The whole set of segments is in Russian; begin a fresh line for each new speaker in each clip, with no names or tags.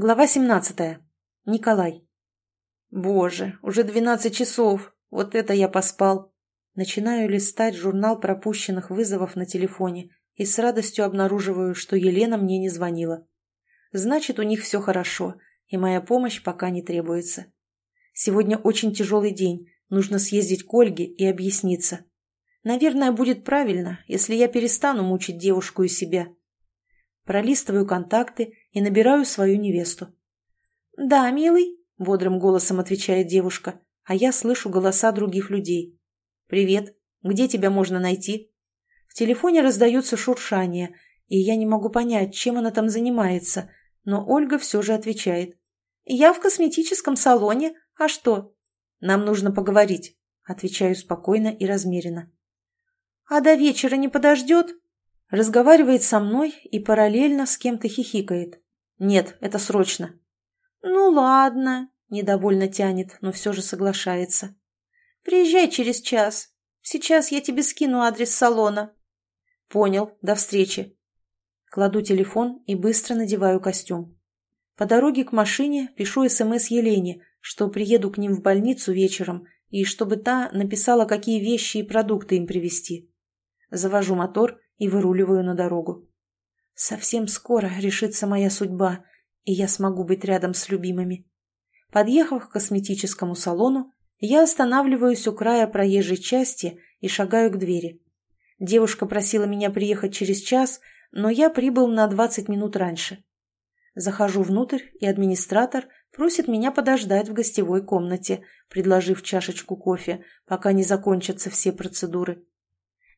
Глава 17. Николай. Боже, уже 12 часов. Вот это я поспал. Начинаю листать журнал пропущенных вызовов на телефоне и с радостью обнаруживаю, что Елена мне не звонила. Значит, у них все хорошо, и моя помощь пока не требуется. Сегодня очень тяжелый день, нужно съездить к Ольге и объясниться. Наверное, будет правильно, если я перестану мучить девушку и себя. Пролистываю контакты и набираю свою невесту. «Да, милый», — бодрым голосом отвечает девушка, а я слышу голоса других людей. «Привет. Где тебя можно найти?» В телефоне раздается шуршание, и я не могу понять, чем она там занимается, но Ольга все же отвечает. «Я в косметическом салоне. А что?» «Нам нужно поговорить», — отвечаю спокойно и размеренно. «А до вечера не подождет?» Разговаривает со мной и параллельно с кем-то хихикает. «Нет, это срочно». «Ну ладно», — недовольно тянет, но все же соглашается. «Приезжай через час. Сейчас я тебе скину адрес салона». «Понял. До встречи». Кладу телефон и быстро надеваю костюм. По дороге к машине пишу СМС Елене, что приеду к ним в больницу вечером и чтобы та написала, какие вещи и продукты им привезти. Завожу мотор и выруливаю на дорогу. Совсем скоро решится моя судьба, и я смогу быть рядом с любимыми. Подъехав к косметическому салону, я останавливаюсь у края проезжей части и шагаю к двери. Девушка просила меня приехать через час, но я прибыл на 20 минут раньше. Захожу внутрь, и администратор просит меня подождать в гостевой комнате, предложив чашечку кофе, пока не закончатся все процедуры.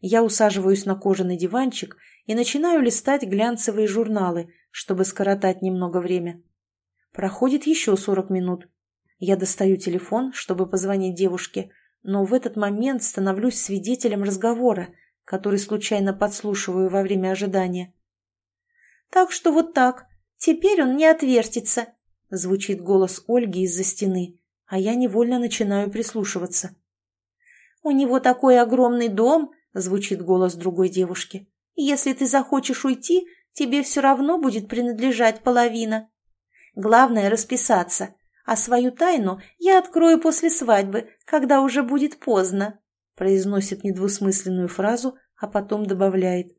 Я усаживаюсь на кожаный диванчик и начинаю листать глянцевые журналы, чтобы скоротать немного время. Проходит еще 40 минут. Я достаю телефон, чтобы позвонить девушке, но в этот момент становлюсь свидетелем разговора, который случайно подслушиваю во время ожидания. «Так что вот так. Теперь он не отвертится», — звучит голос Ольги из-за стены, а я невольно начинаю прислушиваться. «У него такой огромный дом», — звучит голос другой девушки. «Если ты захочешь уйти, тебе все равно будет принадлежать половина. Главное — расписаться, а свою тайну я открою после свадьбы, когда уже будет поздно», — произносит недвусмысленную фразу, а потом добавляет.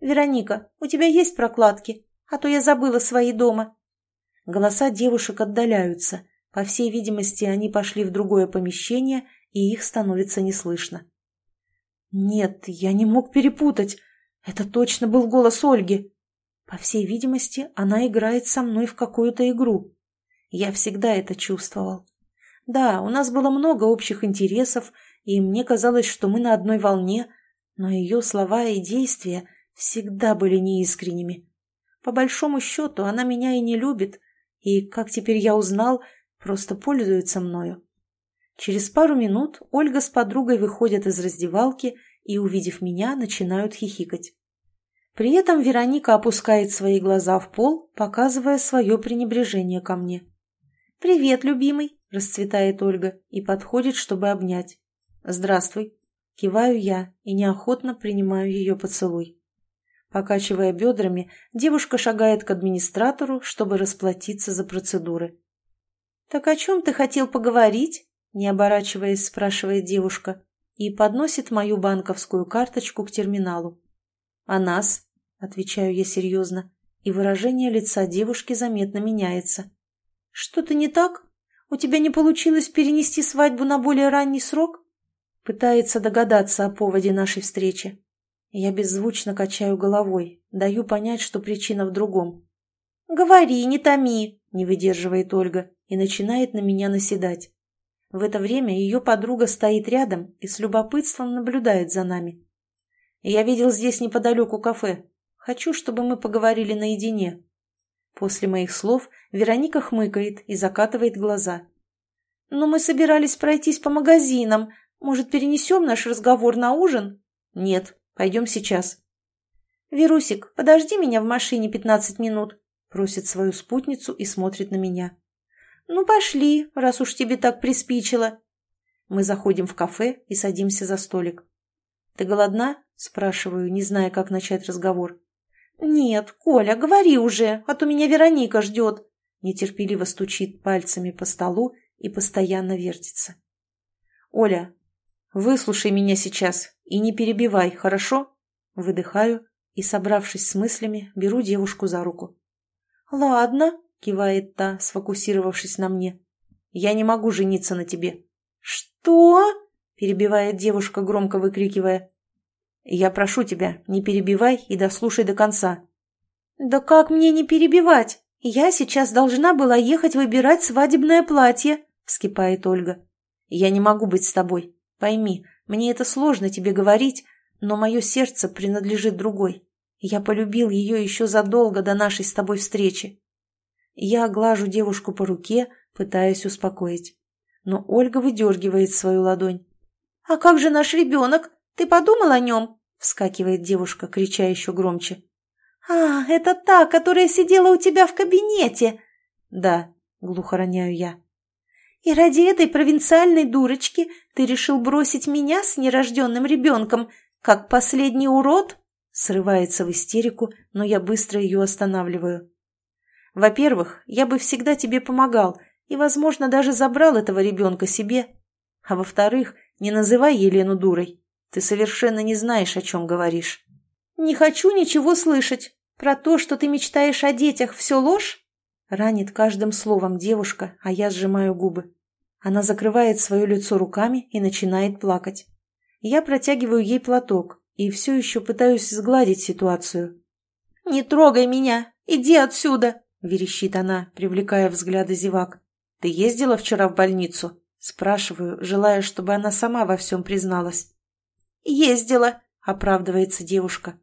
«Вероника, у тебя есть прокладки? А то я забыла свои дома». Голоса девушек отдаляются. По всей видимости, они пошли в другое помещение, и их становится не слышно. Нет, я не мог перепутать. Это точно был голос Ольги. По всей видимости, она играет со мной в какую-то игру. Я всегда это чувствовал. Да, у нас было много общих интересов, и мне казалось, что мы на одной волне, но ее слова и действия всегда были неискренними. По большому счету, она меня и не любит, и, как теперь я узнал, просто пользуется мною. Через пару минут Ольга с подругой выходят из раздевалки и, увидев меня, начинают хихикать. При этом Вероника опускает свои глаза в пол, показывая свое пренебрежение ко мне. «Привет, любимый!» – расцветает Ольга и подходит, чтобы обнять. «Здравствуй!» – киваю я и неохотно принимаю ее поцелуй. Покачивая бедрами, девушка шагает к администратору, чтобы расплатиться за процедуры. «Так о чем ты хотел поговорить?» Не оборачиваясь, спрашивает девушка и подносит мою банковскую карточку к терминалу. «А нас?» – отвечаю я серьезно, и выражение лица девушки заметно меняется. «Что-то не так? У тебя не получилось перенести свадьбу на более ранний срок?» Пытается догадаться о поводе нашей встречи. Я беззвучно качаю головой, даю понять, что причина в другом. «Говори, не томи!» – не выдерживает Ольга и начинает на меня наседать. В это время ее подруга стоит рядом и с любопытством наблюдает за нами. «Я видел здесь неподалеку кафе. Хочу, чтобы мы поговорили наедине». После моих слов Вероника хмыкает и закатывает глаза. «Но мы собирались пройтись по магазинам. Может, перенесем наш разговор на ужин?» «Нет, пойдем сейчас». «Верусик, подожди меня в машине пятнадцать минут», — просит свою спутницу и смотрит на меня. «Ну, пошли, раз уж тебе так приспичило». Мы заходим в кафе и садимся за столик. «Ты голодна?» – спрашиваю, не зная, как начать разговор. «Нет, Коля, говори уже, а то меня Вероника ждет», нетерпеливо стучит пальцами по столу и постоянно вертится. «Оля, выслушай меня сейчас и не перебивай, хорошо?» Выдыхаю и, собравшись с мыслями, беру девушку за руку. «Ладно», — кивает та, сфокусировавшись на мне. «Я не могу жениться на тебе». «Что?» — перебивает девушка, громко выкрикивая. «Я прошу тебя, не перебивай и дослушай до конца». «Да как мне не перебивать? Я сейчас должна была ехать выбирать свадебное платье», — вскипает Ольга. «Я не могу быть с тобой. Пойми, мне это сложно тебе говорить, но мое сердце принадлежит другой. Я полюбил ее еще задолго до нашей с тобой встречи. Я глажу девушку по руке, пытаясь успокоить. Но Ольга выдергивает свою ладонь. «А как же наш ребенок? Ты подумал о нем?» Вскакивает девушка, крича еще громче. «А, это та, которая сидела у тебя в кабинете!» «Да», — глухо роняю я. «И ради этой провинциальной дурочки ты решил бросить меня с нерожденным ребенком, как последний урод?» Срывается в истерику, но я быстро ее останавливаю. Во-первых, я бы всегда тебе помогал и, возможно, даже забрал этого ребенка себе. А во-вторых, не называй Елену дурой. Ты совершенно не знаешь, о чем говоришь. Не хочу ничего слышать. Про то, что ты мечтаешь о детях, все ложь? Ранит каждым словом девушка, а я сжимаю губы. Она закрывает свое лицо руками и начинает плакать. Я протягиваю ей платок, и все еще пытаюсь сгладить ситуацию. «Не трогай меня! Иди отсюда!» — верещит она, привлекая взгляды зевак. «Ты ездила вчера в больницу?» — спрашиваю, желая, чтобы она сама во всем призналась. «Ездила», — оправдывается девушка.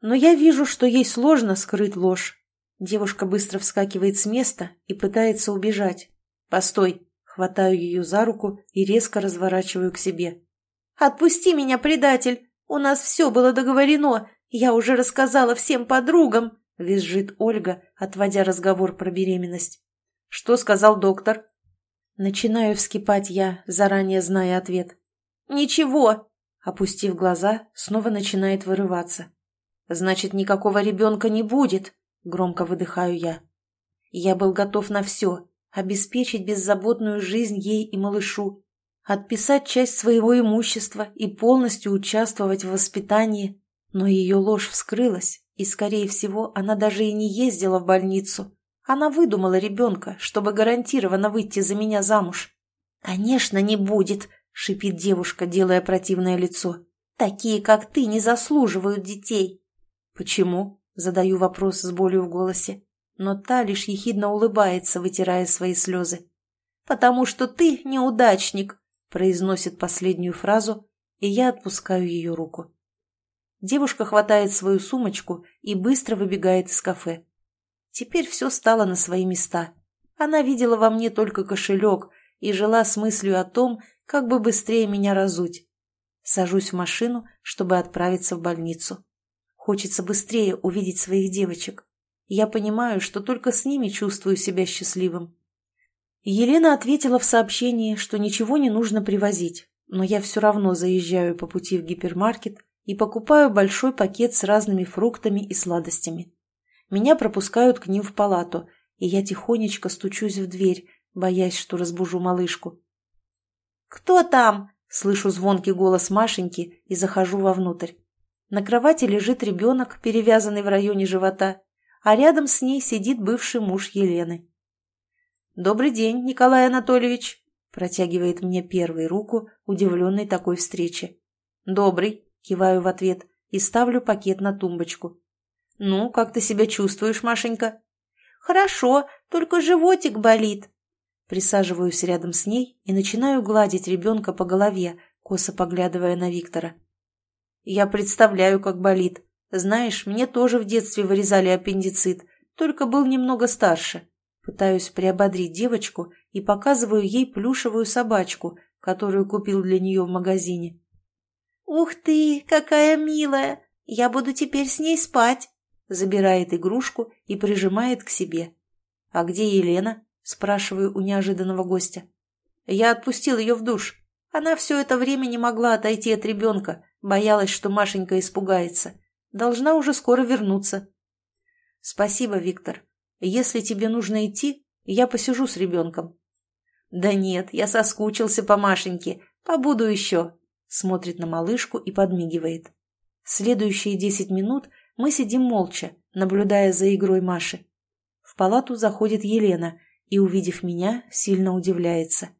Но я вижу, что ей сложно скрыть ложь. Девушка быстро вскакивает с места и пытается убежать. «Постой!» — хватаю ее за руку и резко разворачиваю к себе. «Отпусти меня, предатель! «У нас все было договорено. Я уже рассказала всем подругам», — визжит Ольга, отводя разговор про беременность. «Что сказал доктор?» Начинаю вскипать я, заранее зная ответ. «Ничего!» Опустив глаза, снова начинает вырываться. «Значит, никакого ребенка не будет!» Громко выдыхаю я. Я был готов на все, обеспечить беззаботную жизнь ей и малышу, отписать часть своего имущества и полностью участвовать в воспитании. Но ее ложь вскрылась, и, скорее всего, она даже и не ездила в больницу. Она выдумала ребенка, чтобы гарантированно выйти за меня замуж. «Конечно, не будет!» — шипит девушка, делая противное лицо. «Такие, как ты, не заслуживают детей!» «Почему?» — задаю вопрос с болью в голосе. Но та лишь ехидно улыбается, вытирая свои слезы. «Потому что ты неудачник!» произносит последнюю фразу, и я отпускаю ее руку. Девушка хватает свою сумочку и быстро выбегает из кафе. Теперь все стало на свои места. Она видела во мне только кошелек и жила с мыслью о том, как бы быстрее меня разуть. Сажусь в машину, чтобы отправиться в больницу. Хочется быстрее увидеть своих девочек. Я понимаю, что только с ними чувствую себя счастливым. Елена ответила в сообщении, что ничего не нужно привозить, но я все равно заезжаю по пути в гипермаркет и покупаю большой пакет с разными фруктами и сладостями. Меня пропускают к ним в палату, и я тихонечко стучусь в дверь, боясь, что разбужу малышку. «Кто там?» – слышу звонкий голос Машеньки и захожу вовнутрь. На кровати лежит ребенок, перевязанный в районе живота, а рядом с ней сидит бывший муж Елены. «Добрый день, Николай Анатольевич!» Протягивает мне первый руку, удивленный такой встрече. «Добрый!» – киваю в ответ и ставлю пакет на тумбочку. «Ну, как ты себя чувствуешь, Машенька?» «Хорошо, только животик болит». Присаживаюсь рядом с ней и начинаю гладить ребенка по голове, косо поглядывая на Виктора. «Я представляю, как болит. Знаешь, мне тоже в детстве вырезали аппендицит, только был немного старше. Пытаюсь приободрить девочку и показываю ей плюшевую собачку, которую купил для нее в магазине. «Ух ты, какая милая! Я буду теперь с ней спать!» Забирает игрушку и прижимает к себе. «А где Елена?» – спрашиваю у неожиданного гостя. «Я отпустил ее в душ. Она все это время не могла отойти от ребенка, боялась, что Машенька испугается. Должна уже скоро вернуться». «Спасибо, Виктор. Если тебе нужно идти, Я посижу с ребенком». «Да нет, я соскучился по Машеньке. Побуду еще», — смотрит на малышку и подмигивает. Следующие десять минут мы сидим молча, наблюдая за игрой Маши. В палату заходит Елена и, увидев меня, сильно удивляется.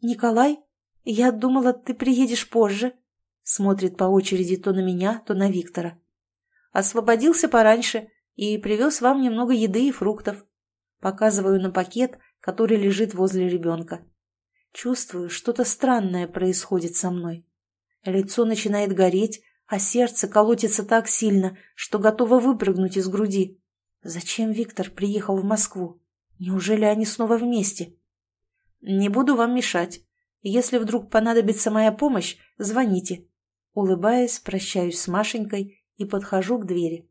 «Николай, я думала, ты приедешь позже», смотрит по очереди то на меня, то на Виктора. «Освободился пораньше и привез вам немного еды и фруктов». Показываю на пакет, который лежит возле ребенка. Чувствую, что-то странное происходит со мной. Лицо начинает гореть, а сердце колотится так сильно, что готово выпрыгнуть из груди. Зачем Виктор приехал в Москву? Неужели они снова вместе? Не буду вам мешать. Если вдруг понадобится моя помощь, звоните. Улыбаясь, прощаюсь с Машенькой и подхожу к двери.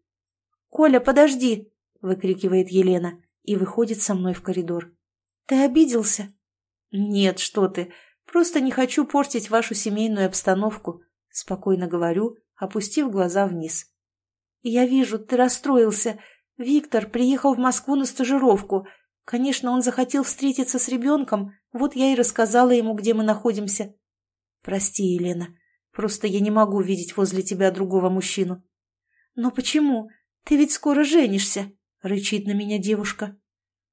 «Коля, подожди!» — выкрикивает Елена и выходит со мной в коридор. «Ты обиделся?» «Нет, что ты. Просто не хочу портить вашу семейную обстановку», — спокойно говорю, опустив глаза вниз. «Я вижу, ты расстроился. Виктор приехал в Москву на стажировку. Конечно, он захотел встретиться с ребенком, вот я и рассказала ему, где мы находимся». «Прости, Елена, просто я не могу видеть возле тебя другого мужчину». «Но почему? Ты ведь скоро женишься», — рычит на меня девушка.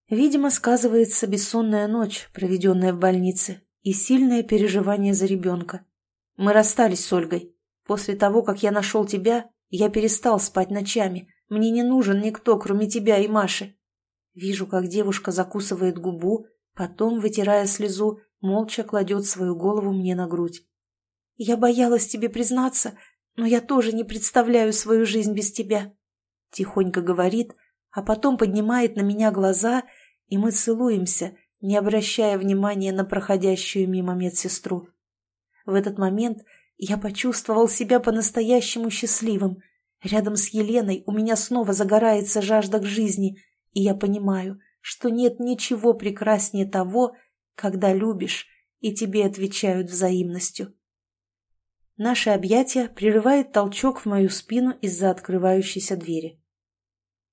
Видимо, сказывается бессонная ночь, проведенная в больнице, и сильное переживание за ребенка. Мы расстались с Ольгой. После того, как я нашел тебя, я перестал спать ночами. Мне не нужен никто, кроме тебя и Маши. Вижу, как девушка закусывает губу, потом, вытирая слезу, молча кладет свою голову мне на грудь. Я боялась тебе признаться, но я тоже не представляю свою жизнь без тебя. Тихонько говорит, а потом поднимает на меня глаза, и мы целуемся, не обращая внимания на проходящую мимо медсестру. В этот момент я почувствовал себя по-настоящему счастливым. Рядом с Еленой у меня снова загорается жажда к жизни, и я понимаю, что нет ничего прекраснее того, когда любишь, и тебе отвечают взаимностью. Наше объятие прерывает толчок в мою спину из-за открывающейся двери.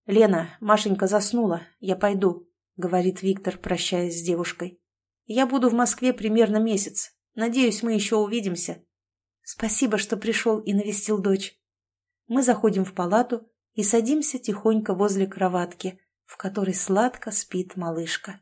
«Лена, Машенька заснула, я пойду», — говорит Виктор, прощаясь с девушкой. «Я буду в Москве примерно месяц. Надеюсь, мы еще увидимся». «Спасибо, что пришел и навестил дочь». Мы заходим в палату и садимся тихонько возле кроватки, в которой сладко спит малышка.